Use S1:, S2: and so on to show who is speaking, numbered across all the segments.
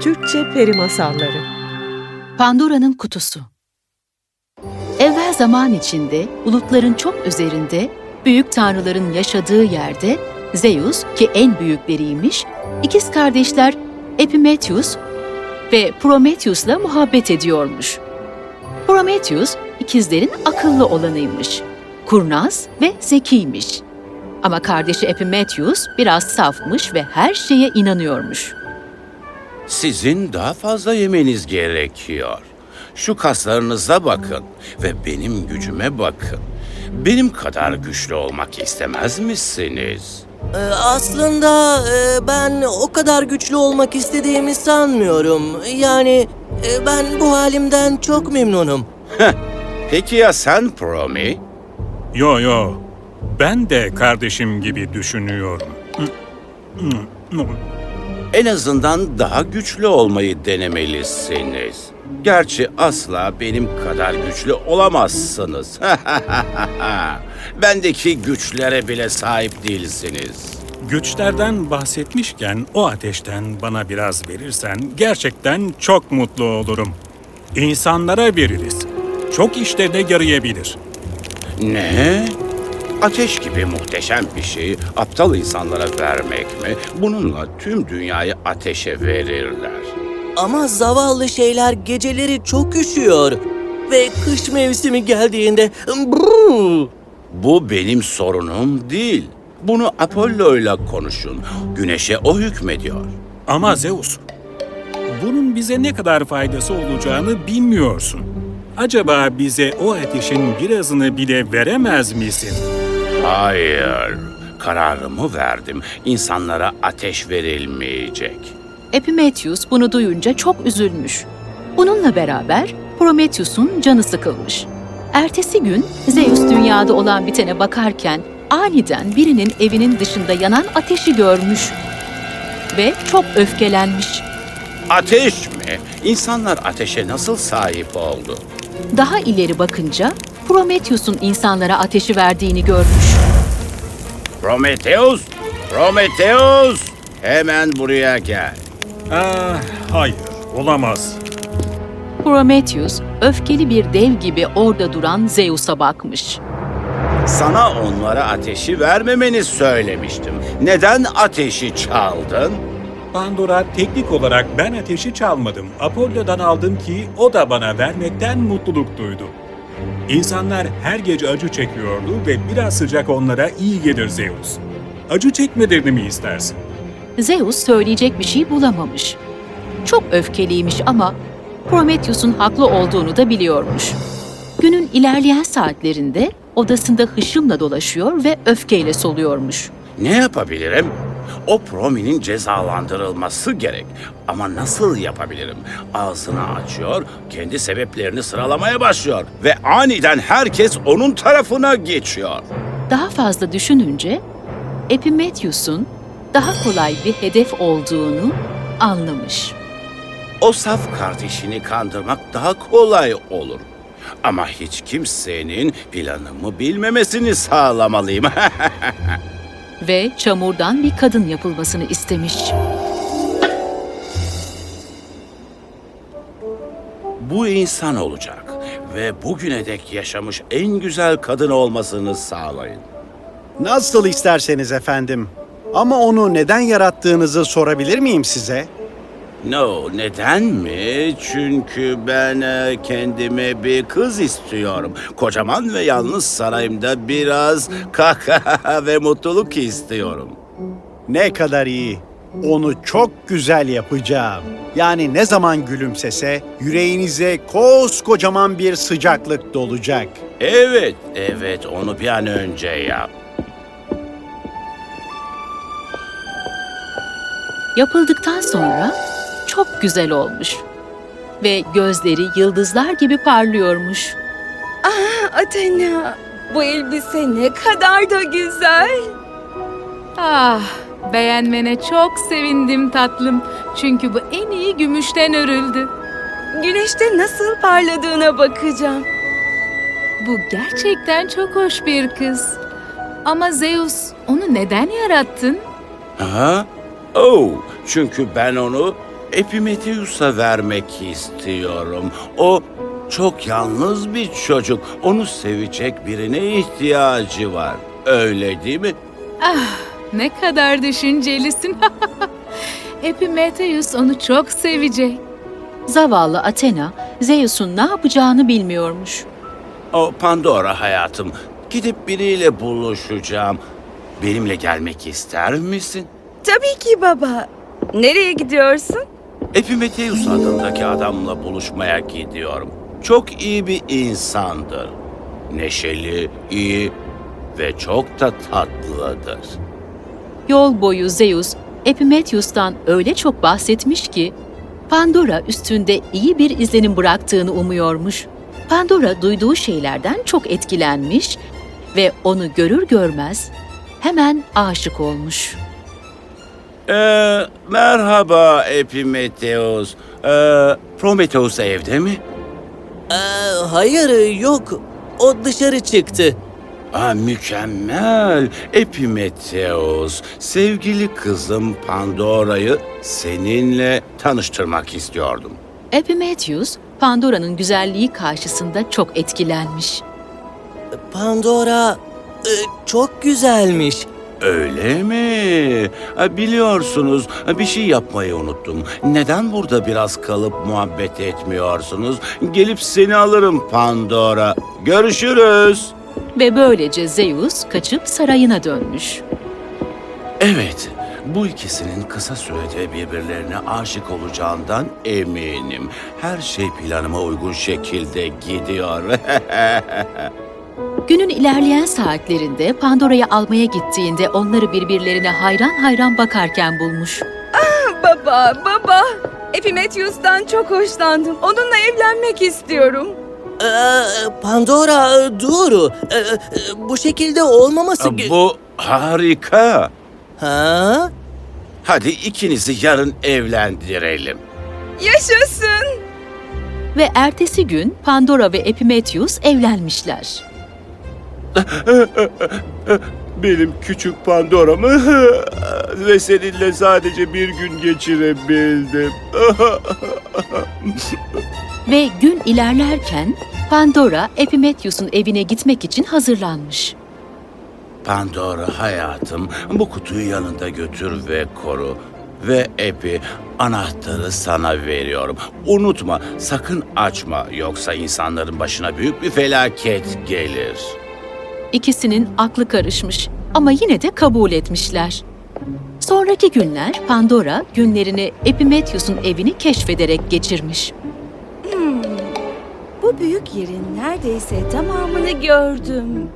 S1: Türkçe Peri Masalları
S2: Pandora'nın kutusu. Evvel zaman içinde, bulutların çok üzerinde, büyük tanrıların yaşadığı yerde Zeus ki en büyükleriymiş, ikiz kardeşler Epimetheus ve Prometheus'la muhabbet ediyormuş. Prometheus ikizlerin akıllı olanıymış. Kurnaz ve zekiymiş. Ama kardeşi Epimetheus biraz safmış ve her şeye inanıyormuş.
S3: Sizin daha fazla yemeniz gerekiyor. Şu kaslarınıza bakın ve benim gücüme bakın. Benim kadar güçlü olmak istemez misiniz?
S4: Ee, aslında e, ben o kadar güçlü olmak istediğimi sanmıyorum. Yani e, ben bu halimden çok memnunum.
S3: Peki ya sen Promi?
S5: Yo yo. Ben de kardeşim gibi düşünüyorum.
S3: En azından daha güçlü olmayı denemelisiniz. Gerçi asla benim kadar güçlü olamazsınız. Bendeki güçlere bile sahip değilsiniz.
S5: Güçlerden bahsetmişken o ateşten bana biraz verirsen gerçekten çok mutlu olurum. İnsanlara veririz. Çok işte de yarayabilir.
S3: Ne? Ateş gibi muhteşem bir şeyi aptal insanlara vermek mi? Bununla tüm dünyayı ateşe verirler.
S4: Ama zavallı şeyler geceleri çok üşüyor. Ve kış mevsimi geldiğinde... brrr,
S3: Bu benim sorunum değil. Bunu Apollo'yla konuşun. Güneşe o hükmediyor.
S5: Ama Zeus, bunun bize ne kadar faydası olacağını bilmiyorsun. Acaba bize o ateşin birazını bile veremez misin?
S3: Hayır. Kararımı verdim. İnsanlara ateş verilmeyecek.
S2: Epimetheus bunu duyunca çok üzülmüş. Bununla beraber Prometheus'un canı sıkılmış. Ertesi gün Zeus dünyada olan bitene bakarken aniden birinin evinin dışında yanan ateşi görmüş ve çok öfkelenmiş.
S3: Ateş mi? İnsanlar ateşe nasıl sahip oldu?
S2: Daha ileri bakınca Prometheus'un insanlara ateşi verdiğini görmüş.
S3: Prometheus! Prometheus! Hemen buraya gel.
S5: Ah, hayır, olamaz.
S2: Prometheus öfkeli bir dev gibi orada duran Zeus'a bakmış.
S3: Sana onlara ateşi vermemeni söylemiştim. Neden ateşi çaldın?
S5: Pandora teknik olarak ben ateşi çalmadım. Apollo'dan aldım ki o da bana vermekten mutluluk duydu. İnsanlar her gece acı çekiyordu ve biraz sıcak onlara iyi gelir Zeus. Acı çekmelerini mi istersin?
S2: Zeus söyleyecek bir şey bulamamış. Çok öfkeliymiş ama Prometheus'un haklı olduğunu da biliyormuş. Günün ilerleyen saatlerinde odasında hışımla dolaşıyor ve öfkeyle soluyormuş.
S3: Ne yapabilirim? O Promi'nin cezalandırılması gerek. Ama nasıl yapabilirim? Ağzını açıyor, kendi sebeplerini sıralamaya başlıyor. Ve aniden herkes onun tarafına geçiyor.
S2: Daha fazla düşününce Epimetheus'un daha kolay bir hedef olduğunu anlamış.
S3: O saf kardeşini kandırmak daha kolay olur. Ama hiç kimsenin planımı bilmemesini sağlamalıyım.
S2: ve çamurdan bir kadın yapılmasını istemiş.
S3: Bu insan olacak ve bugüne dek yaşamış en güzel kadın olmasını sağlayın.
S6: Nasıl isterseniz efendim. Ama onu neden yarattığınızı sorabilir miyim size?
S3: No, neden mi? Çünkü ben e, kendime bir kız istiyorum. Kocaman ve yalnız sarayımda biraz kahkaha ve mutluluk istiyorum.
S6: Ne kadar iyi. Onu çok güzel yapacağım. Yani ne zaman gülümsese yüreğinize koskocaman bir sıcaklık dolacak.
S3: Evet, evet onu bir an önce yap.
S2: Yapıldıktan sonra çok güzel olmuş ve gözleri yıldızlar gibi parlıyormuş.
S7: Athena, bu elbise ne kadar da güzel.
S8: Ah, beğenmene çok sevindim tatlım. Çünkü bu en iyi gümüşten örüldü.
S7: Güneşte nasıl parladığına bakacağım.
S8: Bu gerçekten çok hoş bir kız. Ama Zeus, onu neden yarattın?
S3: Ha? Oh, çünkü ben onu Epimetheus'a vermek istiyorum. O çok yalnız bir çocuk. Onu sevecek birine ihtiyacı var. Öyle değil mi?
S8: Ne kadar düşüncelisin. Epimetheus onu çok sevecek.
S2: Zavallı Athena, Zeus'un ne yapacağını bilmiyormuş.
S3: O Pandora hayatım. Gidip biriyle buluşacağım. Benimle gelmek ister misin?
S7: Tabii ki baba. Nereye gidiyorsun?
S3: Epimetheus adındaki adamla buluşmaya gidiyorum. Çok iyi bir insandır. Neşeli, iyi ve çok da tatlıdır.
S2: Yol boyu Zeus, Epimetheus'tan öyle çok bahsetmiş ki, Pandora üstünde iyi bir izlenim bıraktığını umuyormuş. Pandora duyduğu şeylerden çok etkilenmiş ve onu görür görmez hemen aşık olmuş.
S3: Ee, merhaba Epimetheus. Ee, Prometheus evde mi?
S4: Ee, hayır yok. O dışarı çıktı.
S3: Aa, mükemmel. Epimetheus, sevgili kızım Pandora'yı seninle tanıştırmak istiyordum.
S2: Epimetheus, Pandora'nın güzelliği karşısında çok etkilenmiş.
S4: Pandora e, çok güzelmiş.
S3: Öyle mi? Ha, Biliyorsunuz bir şey yapmayı unuttum. Neden burada biraz kalıp muhabbet etmiyorsunuz? Gelip seni alırım Pandora. Görüşürüz.
S2: Ve böylece Zeus kaçıp sarayına dönmüş.
S3: Evet, bu ikisinin kısa sürede birbirlerine aşık olacağından eminim. Her şey planıma uygun şekilde gidiyor.
S2: Günün ilerleyen saatlerinde Pandora'yı almaya gittiğinde onları birbirlerine hayran hayran bakarken bulmuş.
S7: Baba, baba. Epimetheus'tan çok hoşlandım. Onunla evlenmek istiyorum.
S4: Ee, Pandora dur. Ee, bu şekilde olmaması... ge-
S3: bu harika.
S4: Ha?
S3: Hadi ikinizi yarın evlendirelim.
S7: Yaşasın.
S2: Ve ertesi gün Pandora ve Epimetheus evlenmişler.
S3: Benim küçük Pandora'mı ve seninle sadece bir gün geçirebildim.
S2: Ve gün ilerlerken Pandora Epimetheus'un evine gitmek için hazırlanmış.
S3: Pandora hayatım, bu kutuyu yanında götür ve koru. Ve Epi, anahtarı sana veriyorum. Unutma, sakın açma yoksa insanların başına büyük bir felaket gelir.
S2: İkisinin aklı karışmış ama yine de kabul etmişler. Sonraki günler Pandora günlerini Epimetheus'un evini keşfederek geçirmiş.
S7: Bu büyük yerin neredeyse tamamını gördüm.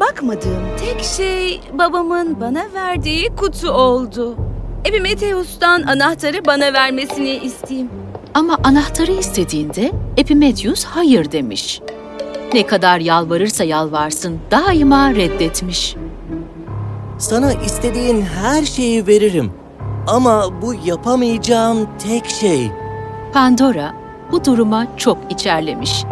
S7: Bakmadığım tek şey babamın bana verdiği kutu oldu. Epimetheus'tan anahtarı bana vermesini isteyeyim.
S2: Ama anahtarı istediğinde Epimetheus hayır demiş. Ne kadar yalvarırsa yalvarsın daima reddetmiş.
S4: Sana istediğin her şeyi veririm. Ama bu yapamayacağım tek şey.
S2: Pandora bu duruma çok içerlemiş.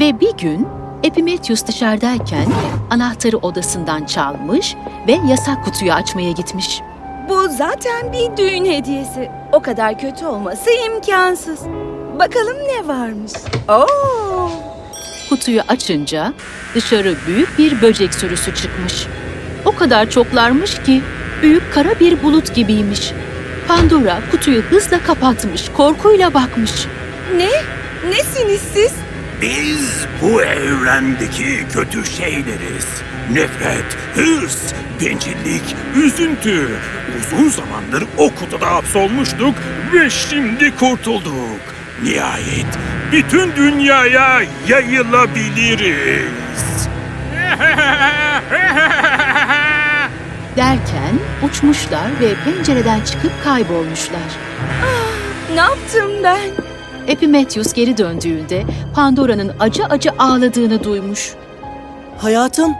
S2: Ve bir gün Epimetheus dışarıdayken anahtarı odasından çalmış ve yasak kutuyu açmaya gitmiş.
S7: Bu zaten bir düğün hediyesi. O kadar kötü olması imkansız. Bakalım ne varmış. Oo!
S2: Kutuyu açınca dışarı büyük bir böcek sürüsü çıkmış. O kadar çoklarmış ki büyük kara bir bulut gibiymiş. Pandora kutuyu hızla kapatmış, korkuyla bakmış.
S7: Ne? Nesiniz siz?
S9: Biz bu evrendeki kötü şeyleriz. Nefret, hırs, bencillik, üzüntü. Uzun zamandır o kutuda hapsolmuştuk ve şimdi kurtulduk. Nihayet bütün dünyaya yayılabiliriz.
S2: Derken uçmuşlar ve pencereden çıkıp kaybolmuşlar.
S7: Ne yaptım ben?
S2: Epimetheus geri döndüğünde Pandora'nın acı acı ağladığını duymuş.
S4: Hayatım,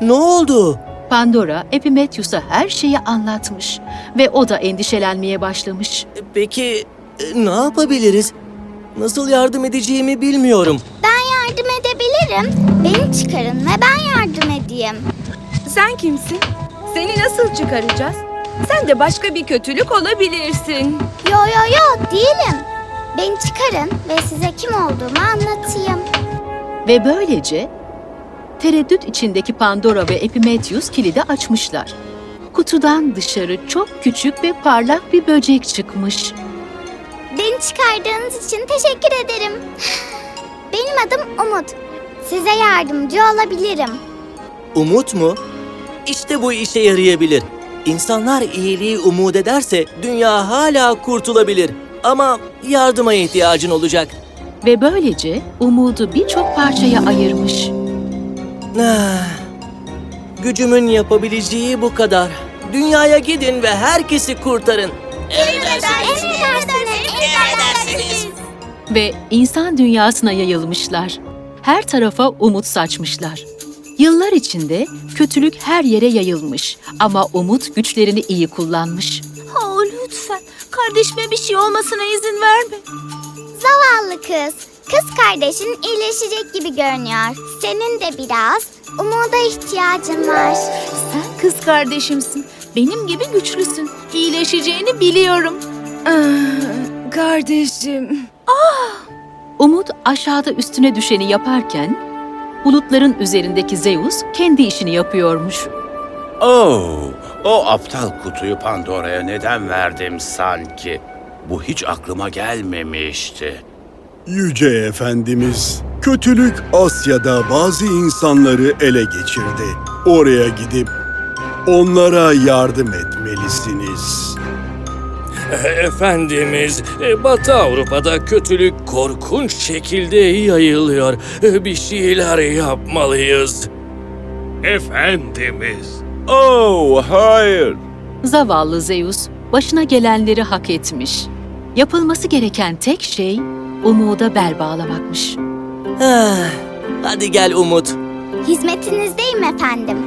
S4: ne oldu?
S2: Pandora Epimetheus'a her şeyi anlatmış ve o da endişelenmeye başlamış.
S4: Peki e, ne yapabiliriz? Nasıl yardım edeceğimi bilmiyorum.
S10: yardım edebilirim. Beni çıkarın ve ben yardım edeyim.
S7: Sen kimsin? Seni nasıl çıkaracağız? Sen de başka bir kötülük olabilirsin.
S10: Yo yo yo değilim. Beni çıkarın ve size kim olduğumu anlatayım.
S2: Ve böylece tereddüt içindeki Pandora ve Epimetheus kilidi açmışlar. Kutudan dışarı çok küçük ve parlak bir böcek çıkmış.
S10: Beni çıkardığınız için teşekkür ederim. Benim adım Umut. Size yardımcı olabilirim.
S4: Umut mu? İşte bu işe yarayabilir. İnsanlar iyiliği umut ederse dünya hala kurtulabilir. Ama yardıma ihtiyacın olacak.
S2: Ve böylece umudu birçok parçaya ayırmış.
S4: Ah, Gücümün yapabileceği bu kadar. Dünyaya gidin ve herkesi kurtarın.
S10: Emredersiniz, emredersiniz.
S2: Ve insan dünyasına yayılmışlar. Her tarafa umut saçmışlar. Yıllar içinde kötülük her yere yayılmış ama umut güçlerini iyi kullanmış.
S7: Oh, lütfen kardeşime bir şey olmasına izin verme.
S10: Zavallı kız. Kız kardeşin iyileşecek gibi görünüyor. Senin de biraz umuda ihtiyacın var.
S8: Sen kız kardeşimsin. Benim gibi güçlüsün. İyileşeceğini biliyorum.
S7: Ah, kardeşim.
S2: Umut aşağıda üstüne düşeni yaparken bulutların üzerindeki Zeus kendi işini yapıyormuş.
S3: Oh, o aptal kutuyu Pandora'ya neden verdim sanki? Bu hiç aklıma gelmemişti.
S11: Yüce Efendimiz, kötülük Asya'da bazı insanları ele geçirdi. Oraya gidip onlara yardım etmelisiniz.
S12: Efendimiz, e, Batı Avrupa'da kötülük korkunç şekilde yayılıyor. E, Bir şeyler yapmalıyız.
S9: Efendimiz,
S3: Oh, hayır.
S2: Zavallı Zeus başına gelenleri hak etmiş. Yapılması gereken tek şey umuda bel bağlamakmış.
S4: Ah, Hadi gel Umut.
S10: Hizmetinizdeyim efendim.